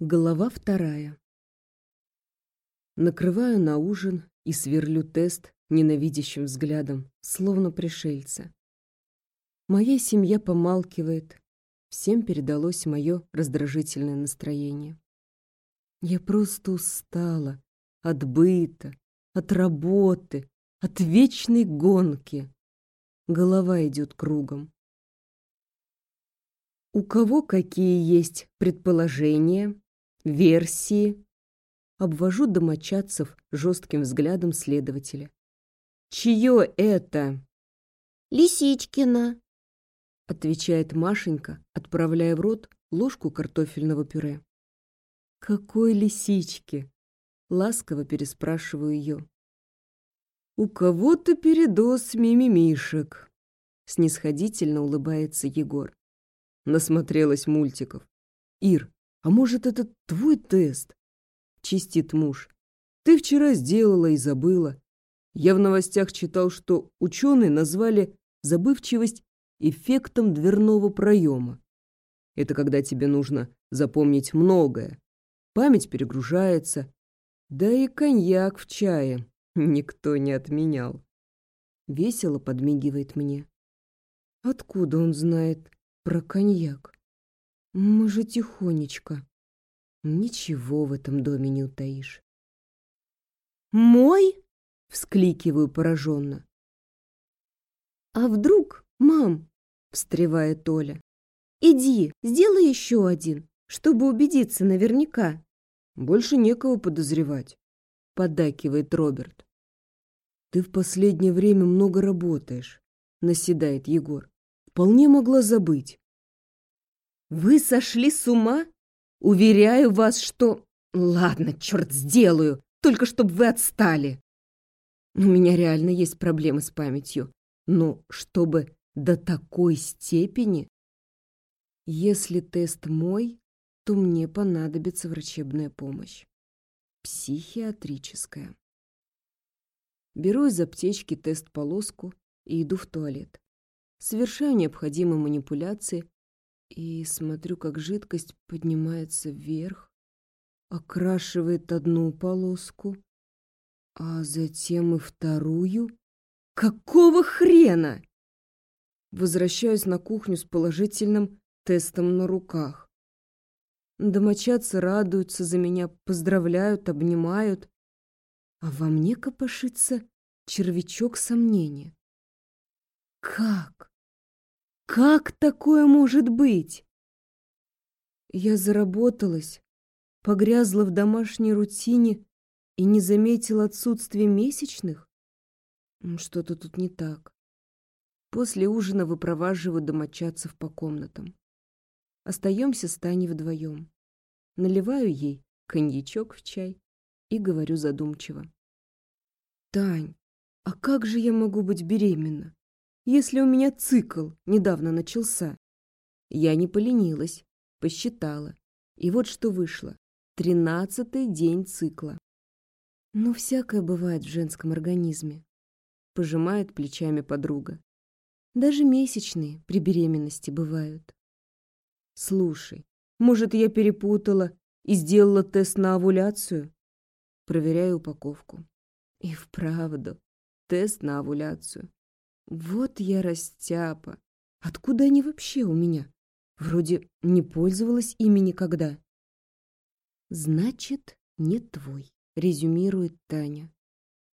Глава вторая. Накрываю на ужин и сверлю тест ненавидящим взглядом, словно пришельца. Моя семья помалкивает. Всем передалось мое раздражительное настроение. Я просто устала от быта, от работы, от вечной гонки. Голова идет кругом. У кого какие есть предположения, версии. Обвожу домочадцев жестким взглядом следователя. Чье это? Лисичкина, отвечает Машенька, отправляя в рот ложку картофельного пюре. Какой лисички? Ласково переспрашиваю ее. У кого-то передоз мимимишек. Снисходительно улыбается Егор. Насмотрелась мультиков. Ир, а может, это твой тест? Чистит муж. Ты вчера сделала и забыла. Я в новостях читал, что ученые назвали забывчивость эффектом дверного проема. Это когда тебе нужно запомнить многое. Память перегружается. Да и коньяк в чае никто не отменял. Весело подмигивает мне. Откуда он знает про коньяк? Мы же тихонечко. Ничего в этом доме не утаишь. Мой? Вскликиваю пораженно. А вдруг, мам? Встревает Оля. Иди, сделай еще один, чтобы убедиться наверняка. Больше некого подозревать, поддакивает Роберт. Ты в последнее время много работаешь, наседает Егор. Вполне могла забыть. Вы сошли с ума? Уверяю вас, что... Ладно, черт, сделаю, только чтобы вы отстали. У меня реально есть проблемы с памятью. Но чтобы до такой степени... Если тест мой, то мне понадобится врачебная помощь. Психиатрическая. Беру из аптечки тест-полоску и иду в туалет. Совершаю необходимые манипуляции и смотрю, как жидкость поднимается вверх, окрашивает одну полоску, а затем и вторую. Какого хрена? Возвращаюсь на кухню с положительным тестом на руках. Домочадцы радуются за меня, поздравляют, обнимают. А во мне копошится червячок сомнения. Как? Как такое может быть? Я заработалась, погрязла в домашней рутине и не заметила отсутствия месячных? Что-то тут не так. После ужина выпроваживаю домочадцев по комнатам. Остаемся с Таней вдвоем. Наливаю ей коньячок в чай и говорю задумчиво. «Тань, а как же я могу быть беременна? Если у меня цикл недавно начался? Я не поленилась, посчитала. И вот что вышло. Тринадцатый день цикла. Ну, всякое бывает в женском организме. Пожимает плечами подруга. Даже месячные при беременности бывают. Слушай, может, я перепутала и сделала тест на овуляцию? Проверяю упаковку. И вправду, тест на овуляцию. Вот я растяпа. Откуда они вообще у меня? Вроде не пользовалась ими никогда. Значит, не твой, резюмирует Таня.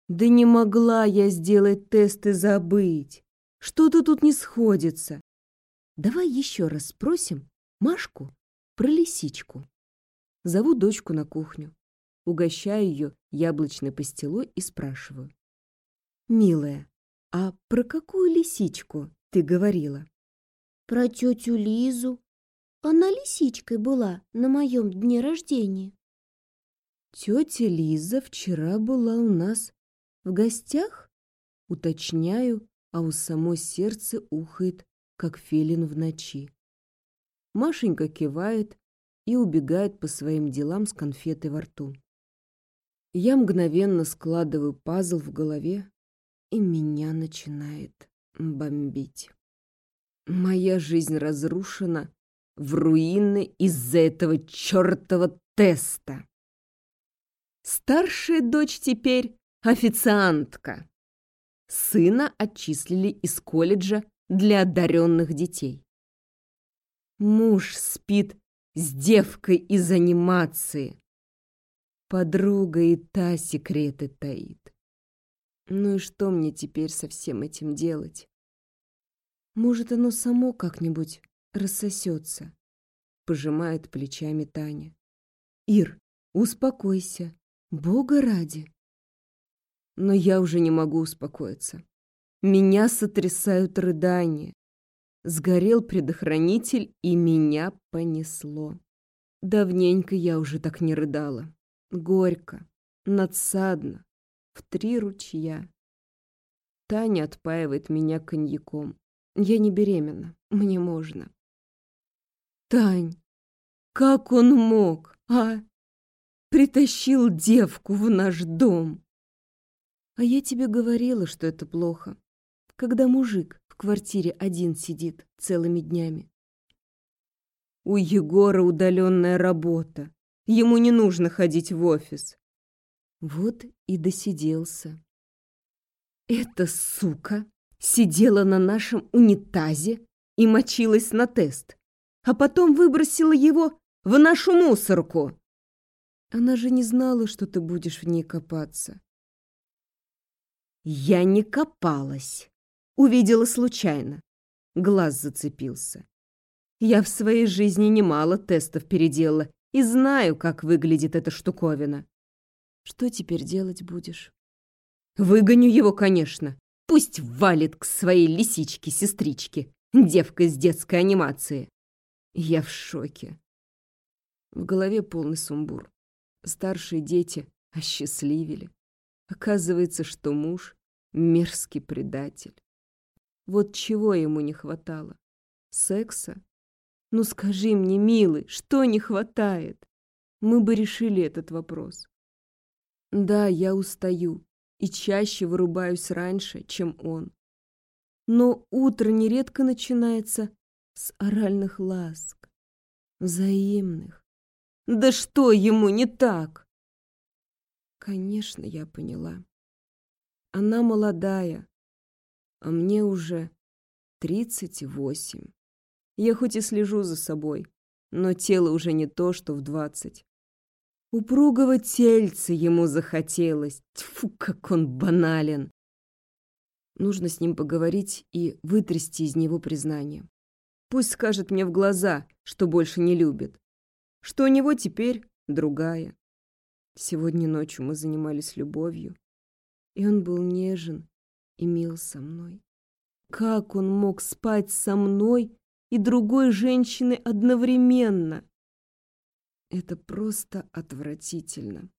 Да не могла я сделать тест и забыть. Что-то тут не сходится. Давай еще раз спросим Машку про лисичку. Зову дочку на кухню. Угощаю ее яблочной пастилой и спрашиваю. «Милая, «А про какую лисичку ты говорила?» «Про тетю Лизу. Она лисичкой была на моем дне рождения». «Тетя Лиза вчера была у нас в гостях?» Уточняю, а у самой сердце ухает, как филин в ночи. Машенька кивает и убегает по своим делам с конфетой во рту. Я мгновенно складываю пазл в голове и меня начинает бомбить. Моя жизнь разрушена в руины из-за этого чертова теста. Старшая дочь теперь официантка. Сына отчислили из колледжа для одаренных детей. Муж спит с девкой из анимации. Подруга и та секреты таит. Ну и что мне теперь со всем этим делать? Может, оно само как-нибудь рассосется? Пожимает плечами Таня. Ир, успокойся. Бога ради. Но я уже не могу успокоиться. Меня сотрясают рыдания. Сгорел предохранитель, и меня понесло. Давненько я уже так не рыдала. Горько, надсадно, в три ручья. Таня отпаивает меня коньяком. Я не беременна, мне можно. Тань, как он мог, а? Притащил девку в наш дом. А я тебе говорила, что это плохо, когда мужик в квартире один сидит целыми днями. У Егора удаленная работа. Ему не нужно ходить в офис. Вот и досиделся. Эта сука сидела на нашем унитазе и мочилась на тест, а потом выбросила его в нашу мусорку. Она же не знала, что ты будешь в ней копаться. Я не копалась. Увидела случайно. Глаз зацепился. Я в своей жизни немало тестов переделала и знаю, как выглядит эта штуковина. Что теперь делать будешь? Выгоню его, конечно. Пусть валит к своей лисичке-сестричке, девка из детской анимации. Я в шоке. В голове полный сумбур. Старшие дети осчастливили. Оказывается, что муж — мерзкий предатель. Вот чего ему не хватало? Секса? Ну скажи мне, милый, что не хватает? Мы бы решили этот вопрос. Да, я устаю и чаще вырубаюсь раньше, чем он. Но утро нередко начинается с оральных ласк, взаимных, да что ему не так? Конечно, я поняла. Она молодая, а мне уже тридцать восемь. Я хоть и слежу за собой, но тело уже не то, что в двадцать. Упругого тельца ему захотелось. Тьфу, как он банален. Нужно с ним поговорить и вытрясти из него признание. Пусть скажет мне в глаза, что больше не любит что у него теперь другая. Сегодня ночью мы занимались любовью, и он был нежен и мил со мной. Как он мог спать со мной и другой женщиной одновременно? Это просто отвратительно.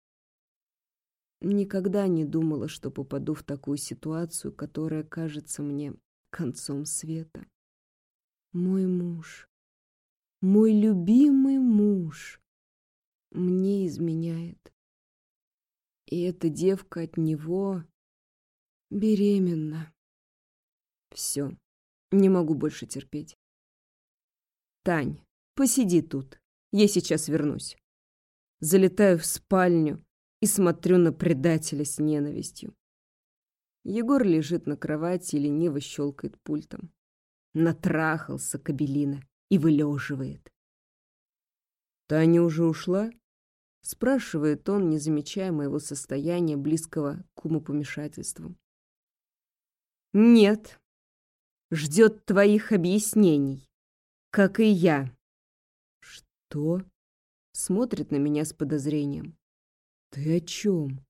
Никогда не думала, что попаду в такую ситуацию, которая кажется мне концом света. Мой муж мой любимый муж мне изменяет. И эта девка от него беременна. Все, не могу больше терпеть. Тань, посиди тут, я сейчас вернусь. Залетаю в спальню и смотрю на предателя с ненавистью. Егор лежит на кровати и лениво щелкает пультом. Натрахался кабелина и вылеживает. «Таня уже ушла?» — спрашивает он, не замечая моего состояния, близкого к умопомешательству. «Нет. Ждет твоих объяснений, как и я». «Что?» — смотрит на меня с подозрением. «Ты о чем?»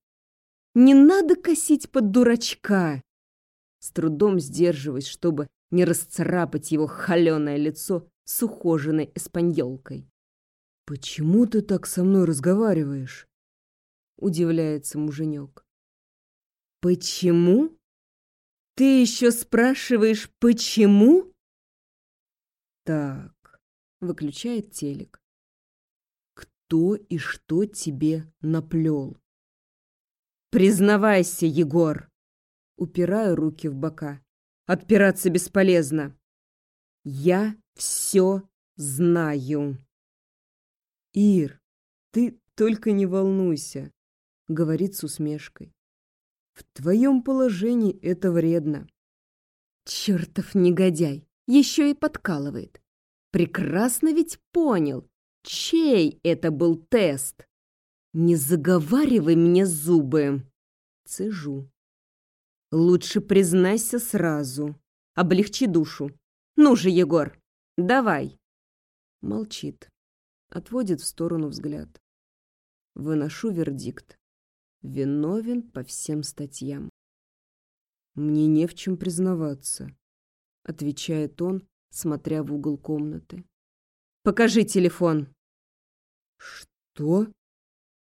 «Не надо косить под дурачка!» С трудом сдерживаясь, чтобы не расцарапать его холеное лицо с ухоженной эспаньолкой. «Почему ты так со мной разговариваешь?» — удивляется муженек. «Почему? Ты еще спрашиваешь, почему?» «Так», — выключает телек. «Кто и что тебе наплел?» «Признавайся, Егор!» Упираю руки в бока. «Отпираться бесполезно. Я все знаю. Ир, ты только не волнуйся», — говорит с усмешкой. «В твоем положении это вредно». Чертов негодяй, еще и подкалывает. Прекрасно ведь понял, чей это был тест. Не заговаривай мне зубы. Цежу. Лучше признайся сразу. Облегчи душу. Ну же, Егор, давай. Молчит. Отводит в сторону взгляд. Выношу вердикт. Виновен по всем статьям. Мне не в чем признаваться, отвечает он, смотря в угол комнаты. Покажи телефон. Что?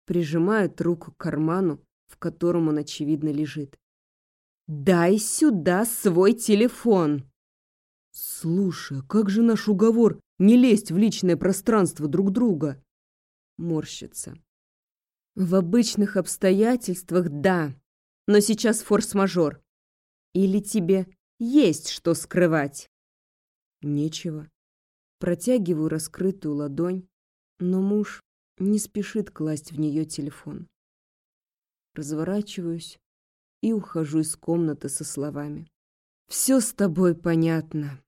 Прижимает руку к карману, в котором он, очевидно, лежит. «Дай сюда свой телефон!» «Слушай, а как же наш уговор не лезть в личное пространство друг друга?» Морщится. «В обычных обстоятельствах – да, но сейчас форс-мажор. Или тебе есть что скрывать?» «Нечего». Протягиваю раскрытую ладонь, но муж не спешит класть в нее телефон. Разворачиваюсь и ухожу из комнаты со словами. «Все с тобой понятно.